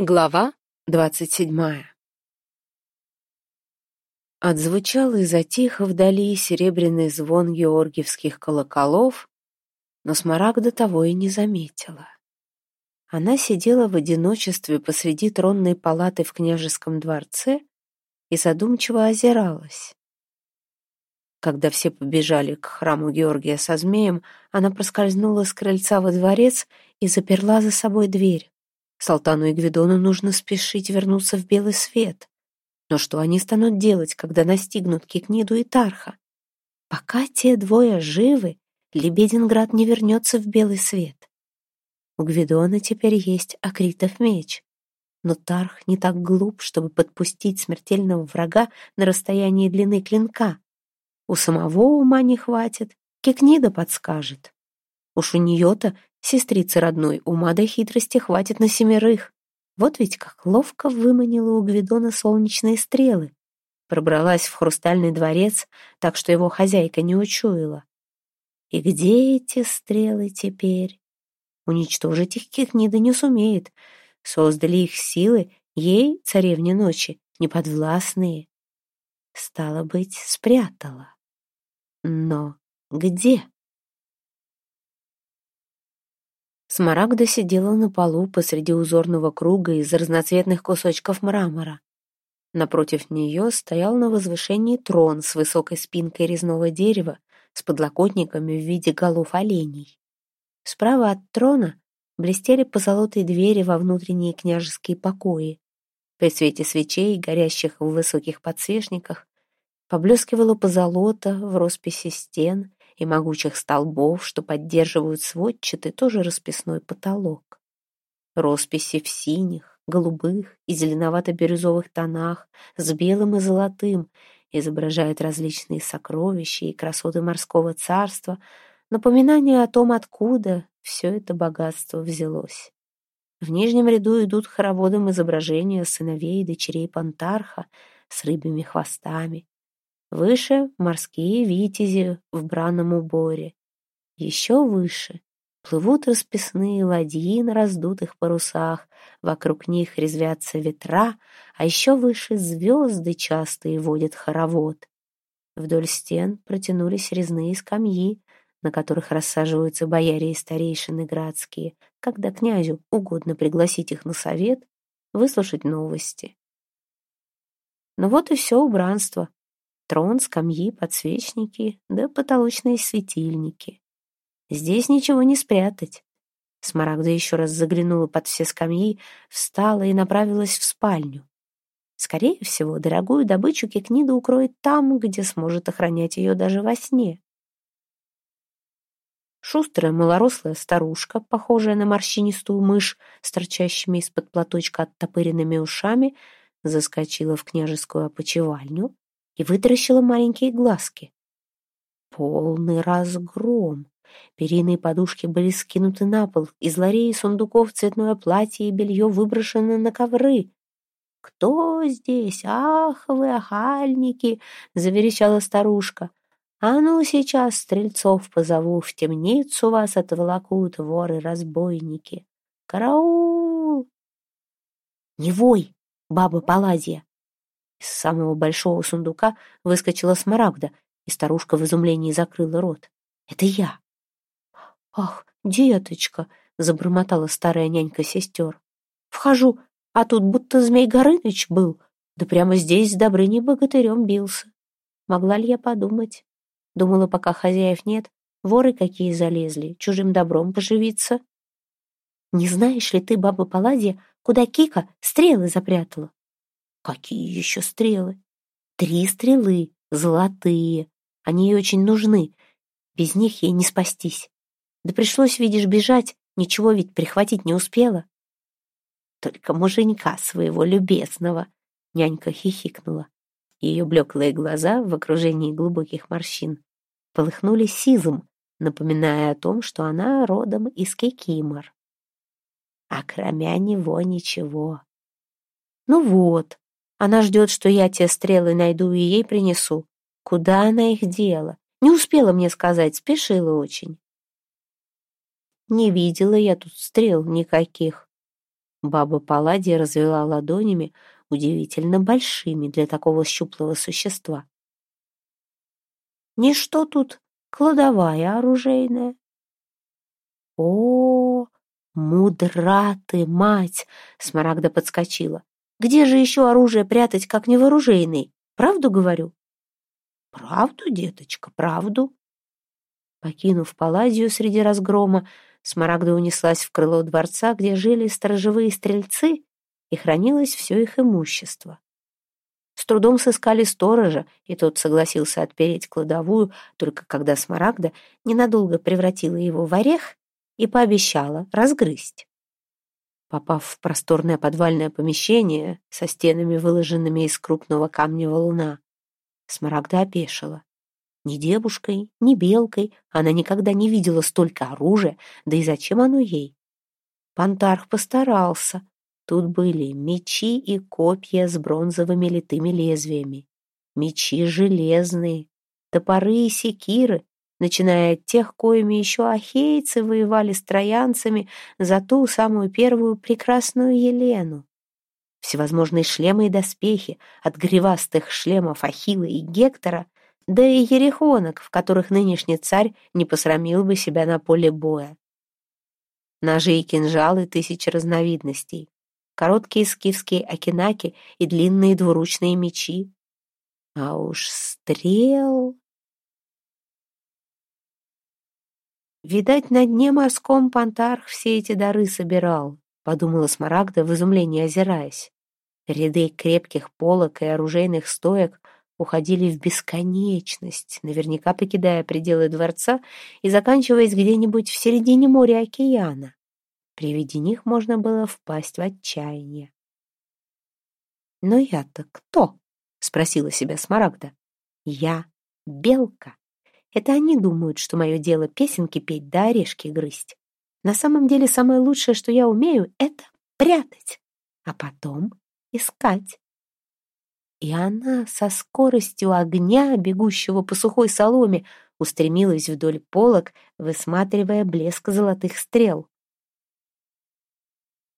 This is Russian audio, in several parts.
Глава двадцать седьмая Отзвучал и затих вдали серебряный звон георгиевских колоколов, но Смарагда того и не заметила. Она сидела в одиночестве посреди тронной палаты в княжеском дворце и задумчиво озиралась. Когда все побежали к храму Георгия со змеем, она проскользнула с крыльца во дворец и заперла за собой дверь. Салтану и Гвидону нужно спешить вернуться в белый свет. Но что они станут делать, когда настигнут Кикниду и Тарха? Пока те двое живы, Лебединград не вернется в белый свет. У Гвидона теперь есть Акритов меч. Но Тарх не так глуп, чтобы подпустить смертельного врага на расстоянии длины клинка. У самого ума не хватит, Кикнида подскажет. Уж у нее-то Сестрицы родной, ума до хитрости хватит на семерых. Вот ведь как ловко выманила у Гвидона солнечные стрелы. Пробралась в хрустальный дворец, так что его хозяйка не учуяла. И где эти стрелы теперь? Уничтожить их Кикнида не сумеет. Создали их силы, ей, царевне ночи, неподвластные. Стало быть, спрятала. Но где? Смарагда сидела на полу посреди узорного круга из разноцветных кусочков мрамора. Напротив нее стоял на возвышении трон с высокой спинкой резного дерева с подлокотниками в виде голов оленей. Справа от трона блестели позолотые двери во внутренние княжеские покои. При свете свечей, горящих в высоких подсвечниках, поблескивало позолота в росписи стен и могучих столбов, что поддерживают сводчатый, тоже расписной потолок. Росписи в синих, голубых и зеленовато-бирюзовых тонах, с белым и золотым, изображают различные сокровища и красоты морского царства, напоминание о том, откуда все это богатство взялось. В нижнем ряду идут хороводом изображения сыновей и дочерей Пантарха с рыбьими хвостами, Выше — морские витязи в бранном уборе. Еще выше плывут расписные ладьи на раздутых парусах, вокруг них резвятся ветра, а еще выше звезды частые водят хоровод. Вдоль стен протянулись резные скамьи, на которых рассаживаются бояре и старейшины градские, когда князю угодно пригласить их на совет, выслушать новости. Но вот и все убранство, Трон, скамьи, подсвечники, да потолочные светильники. Здесь ничего не спрятать. Смарагда еще раз заглянула под все скамьи, встала и направилась в спальню. Скорее всего, дорогую добычу Кикнида укроет там, где сможет охранять ее даже во сне. Шустрая малорослая старушка, похожая на морщинистую мышь с торчащими из-под платочка оттопыренными ушами, заскочила в княжескую опочивальню, и вытаращила маленькие глазки. Полный разгром. Перины и подушки были скинуты на пол, из ларей и сундуков цветное платье и белье выброшено на ковры. «Кто здесь? Ах вы, охальники!» — заверещала старушка. «А ну, сейчас стрельцов позову, в темницу вас отволокут воры-разбойники! Караул!» «Не вой, баба Паладья!» Из самого большого сундука выскочила смарагда, и старушка в изумлении закрыла рот. «Это я!» «Ах, деточка!» — забормотала старая нянька сестер. «Вхожу, а тут будто Змей Горыныч был, да прямо здесь с Добрыней богатырем бился. Могла ли я подумать? Думала, пока хозяев нет, воры какие залезли, чужим добром поживиться. Не знаешь ли ты, баба Паладья, куда Кика стрелы запрятала? Какие еще стрелы? Три стрелы, золотые. Они ей очень нужны. Без них ей не спастись. Да пришлось, видишь, бежать, ничего ведь прихватить не успела. Только муженька своего любезного, нянька хихикнула. Ее блеклые глаза в окружении глубоких морщин полыхнули сизым, напоминая о том, что она родом из Кикимор. А кроме него ничего. Ну вот, она ждет, что я те стрелы найду и ей принесу. Куда она их дела? Не успела мне сказать, спешила очень. Не видела я тут стрел никаких. Баба Палладия развела ладонями, удивительно большими для такого щуплого существа. Ничто тут кладовая оружейная. О, мудра ты, мать! Смарагда подскочила. Где же еще оружие прятать, как не вооружейный? Правду говорю? Правду, деточка, правду. Покинув Палладию среди разгрома, Смарагда унеслась в крыло дворца, где жили сторожевые стрельцы, и хранилось все их имущество. С трудом сыскали сторожа, и тот согласился отпереть кладовую, только когда Смарагда ненадолго превратила его в орех и пообещала разгрызть. Попав в просторное подвальное помещение со стенами, выложенными из крупного камня валуна, Смарагда опешила. Ни девушкой, ни белкой она никогда не видела столько оружия, да и зачем оно ей? Пантарх постарался. Тут были мечи и копья с бронзовыми литыми лезвиями, мечи железные, топоры и секиры, начиная от тех, коими еще ахейцы воевали с троянцами за ту самую первую прекрасную Елену. Всевозможные шлемы и доспехи, от гривастых шлемов Ахилла и Гектора да и ерехонок, в которых нынешний царь не посрамил бы себя на поле боя. Ножи и кинжалы тысячи разновидностей, короткие скифские акинаки и длинные двуручные мечи. А уж стрел... Видать, на дне морском Пантарх все эти дары собирал, подумала Смарагда в изумлении озираясь. Ряды крепких полок и оружейных стоек уходили в бесконечность, наверняка покидая пределы дворца и заканчиваясь где-нибудь в середине моря океана. При виде них можно было впасть в отчаяние. «Но я-то кто?» — спросила себя Смарагда. «Я белка. Это они думают, что мое дело песенки петь да орешки грызть. На самом деле самое лучшее, что я умею, это прятать, а потом искать. И она со скоростью огня, бегущего по сухой соломе, устремилась вдоль полок, высматривая блеск золотых стрел.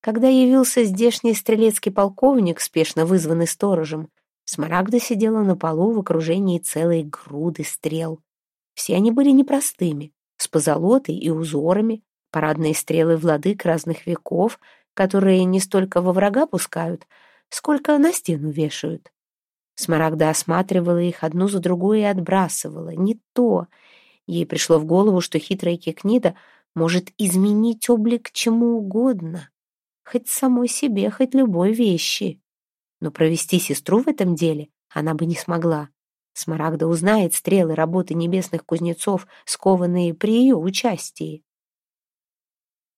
Когда явился здешний стрелецкий полковник, спешно вызванный сторожем, Смарагда сидела на полу в окружении целой груды стрел. Все они были непростыми, с позолотой и узорами, парадные стрелы владык разных веков, которые не столько во врага пускают, сколько на стену вешают. Смарагда осматривала их одну за другой и отбрасывала. Не то. Ей пришло в голову, что хитрая Кикнида может изменить облик чему угодно. Хоть самой себе, хоть любой вещи. Но провести сестру в этом деле она бы не смогла. Смарагда узнает стрелы работы небесных кузнецов, скованные при ее участии.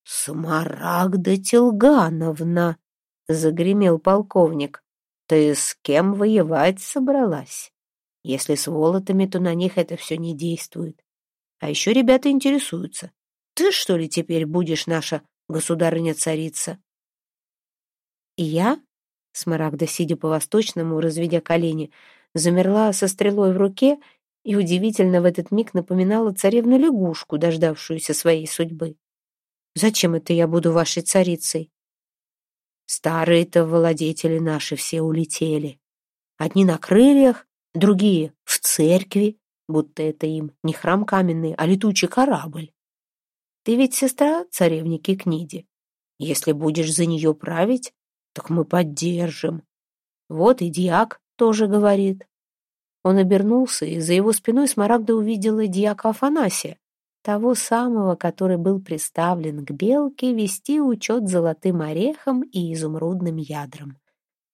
«Смарагда Телгановна!» — загремел полковник. Ты с кем воевать собралась? Если с волотами, то на них это все не действует. А еще ребята интересуются. Ты, что ли, теперь будешь наша государыня-царица? Я, Смарагда, сидя по-восточному, разведя колени, замерла со стрелой в руке и удивительно в этот миг напоминала царевну-лягушку, дождавшуюся своей судьбы. «Зачем это я буду вашей царицей?» Старые-то владетели наши все улетели. Одни на крыльях, другие в церкви, будто это им не храм каменный, а летучий корабль. Ты ведь сестра царевни Кикниди. Если будешь за нее править, так мы поддержим. Вот и Диак тоже говорит. Он обернулся, и за его спиной Смарагда увидела Диака Афанасия, того самого, который был приставлен к белке, вести учет золотым орехом и изумрудным ядром.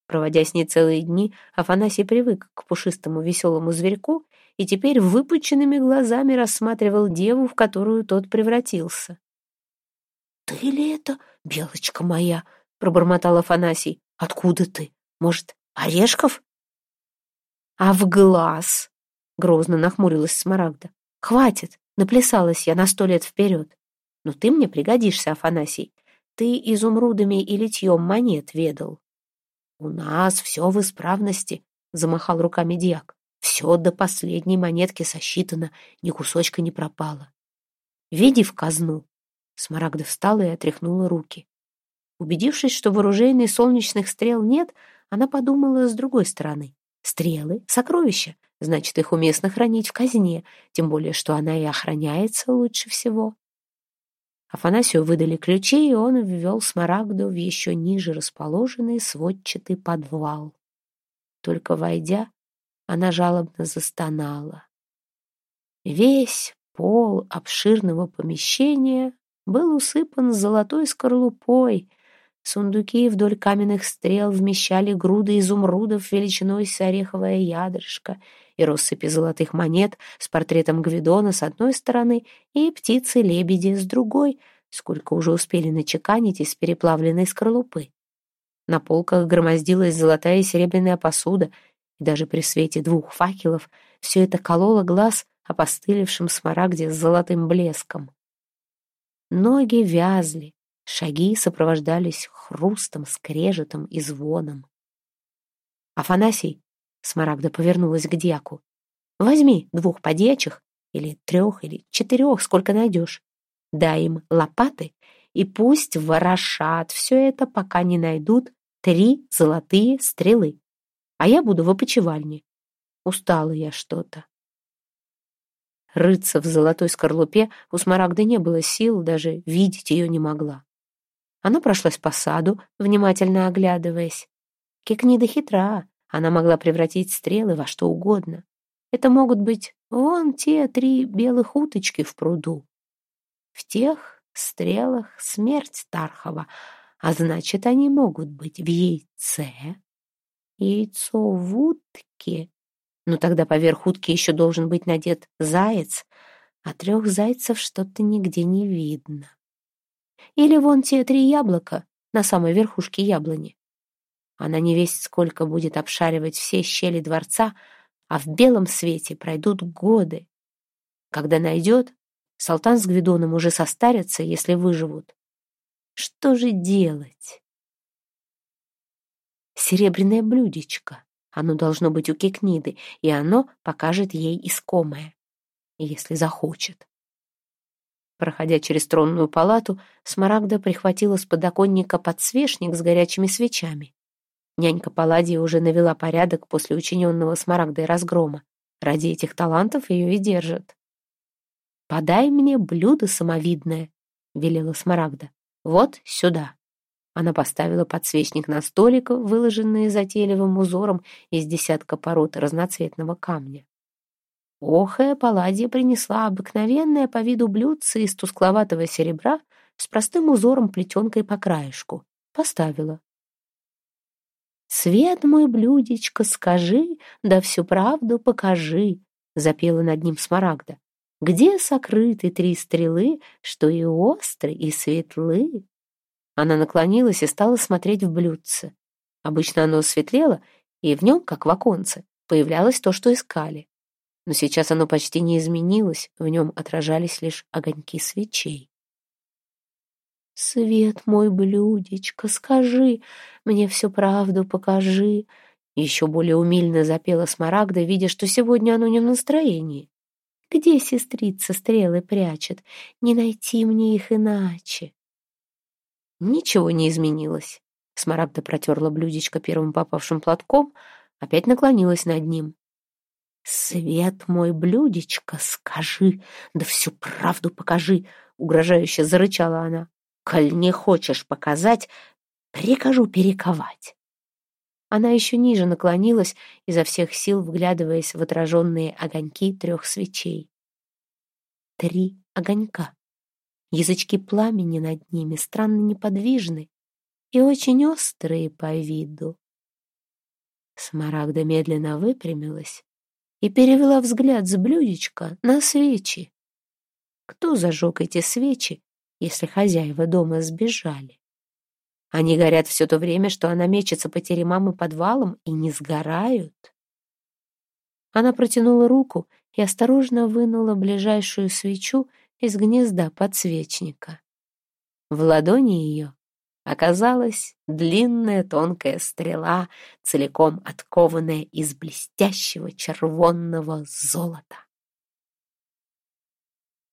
Проводя с ней целые дни, Афанасий привык к пушистому веселому зверьку и теперь выпученными глазами рассматривал деву, в которую тот превратился. «Ты ли это, белочка моя?» — пробормотал Афанасий. «Откуда ты? Может, Орешков?» «А в глаз!» — грозно нахмурилась Смарагда. «Хватит! Наплясалась я на сто лет вперед. Но ты мне пригодишься, Афанасий. Ты изумрудами и литьем монет ведал. У нас все в исправности, замахал руками дьяк. Все до последней монетки сосчитано, ни кусочка не пропало. Веди в казну. Смарагда встала и отряхнула руки. Убедившись, что вооружений солнечных стрел нет, она подумала с другой стороны. Стрелы — сокровища, значит, их уместно хранить в казне, тем более, что она и охраняется лучше всего. Афанасию выдали ключи, и он ввел Смарагду в еще ниже расположенный сводчатый подвал. Только войдя, она жалобно застонала. Весь пол обширного помещения был усыпан золотой скорлупой. Сундуки вдоль каменных стрел вмещали груды изумрудов величиной с ореховое ядрышко и россыпи золотых монет с портретом Гвидона с одной стороны и птицы-лебеди с другой, сколько уже успели начеканить из переплавленной скорлупы. На полках громоздилась золотая и серебряная посуда, и даже при свете двух факелов все это кололо глаз опостылевшим смарагде с золотым блеском. Ноги вязли, шаги сопровождались хрустом, скрежетом и звоном. «Афанасий!» — Смарагда повернулась к дьяку. «Возьми двух подьячих, или трех, или четырех, сколько найдешь. Дай им лопаты, и пусть ворошат все это, пока не найдут три золотые стрелы. А я буду в опочивальне. Устала я что-то. Рыться в золотой скорлупе у Смарагды не было сил, даже видеть ее не могла. Она прошлась по саду, внимательно оглядываясь. Кикнида хитра, она могла превратить стрелы во что угодно. Это могут быть вон те три белых уточки в пруду. В тех стрелах смерть Тархова, а значит, они могут быть в яйце. Яйцо в утке но тогда поверх утки еще должен быть надет заяц, а трех зайцев что-то нигде не видно. Или вон те три яблока на самой верхушке яблони. Она не весть сколько будет обшаривать все щели дворца, а в белом свете пройдут годы. Когда найдет, Салтан с Гвидоном уже состарятся, если выживут. Что же делать? Серебряное блюдечко. Оно должно быть у Кикниды, и оно покажет ей искомое, если захочет. Проходя через тронную палату, Смарагда прихватила с подоконника подсвечник с горячими свечами. Нянька Палладия уже навела порядок после учиненного Смарагдой разгрома. Ради этих талантов ее и держат. «Подай мне блюдо самовидное», — велела Смарагда. «Вот сюда». Она поставила подсвечник на столик, выложенный затейливым узором из десятка пород разноцветного камня. Охая Палладия принесла обыкновенное по виду блюдце из тускловатого серебра с простым узором плетенкой по краешку. Поставила. «Свет мой, блюдечко, скажи, да всю правду покажи», — запела над ним Смарагда. «Где сокрыты три стрелы, что и остры, и светлы?» Она наклонилась и стала смотреть в блюдце. Обычно оно светлело, и в нем, как в оконце, появлялось то, что искали. Но сейчас оно почти не изменилось, в нем отражались лишь огоньки свечей. «Свет мой, блюдечко, скажи, мне всю правду покажи», еще более умильно запела Смарагда, видя, что сегодня оно не в настроении. «Где сестрица стрелы прячет? Не найти мне их иначе». Ничего не изменилось. Смарагда протерла блюдечко первым попавшим платком, опять наклонилась над ним. «Свет мой, блюдечко, скажи, да всю правду покажи!» — угрожающе зарычала она. «Коль не хочешь показать, прикажу перековать». Она еще ниже наклонилась, изо всех сил вглядываясь в отраженные огоньки трех свечей. Три огонька. Язычки пламени над ними странно неподвижны и очень острые по виду. Смарагда медленно выпрямилась и перевела взгляд с блюдечка на свечи. Кто зажег эти свечи, если хозяева дома сбежали? Они горят все то время, что она мечется по теремам и подвалам, и не сгорают. Она протянула руку и осторожно вынула ближайшую свечу из гнезда подсвечника. В ладони ее оказалась длинная тонкая стрела, целиком откованная из блестящего червонного золота.